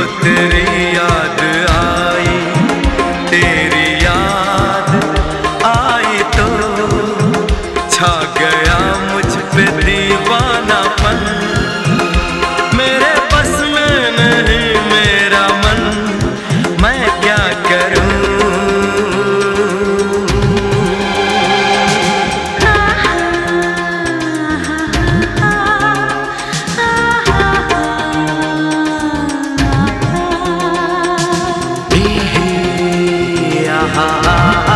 होते ah, ah, ah.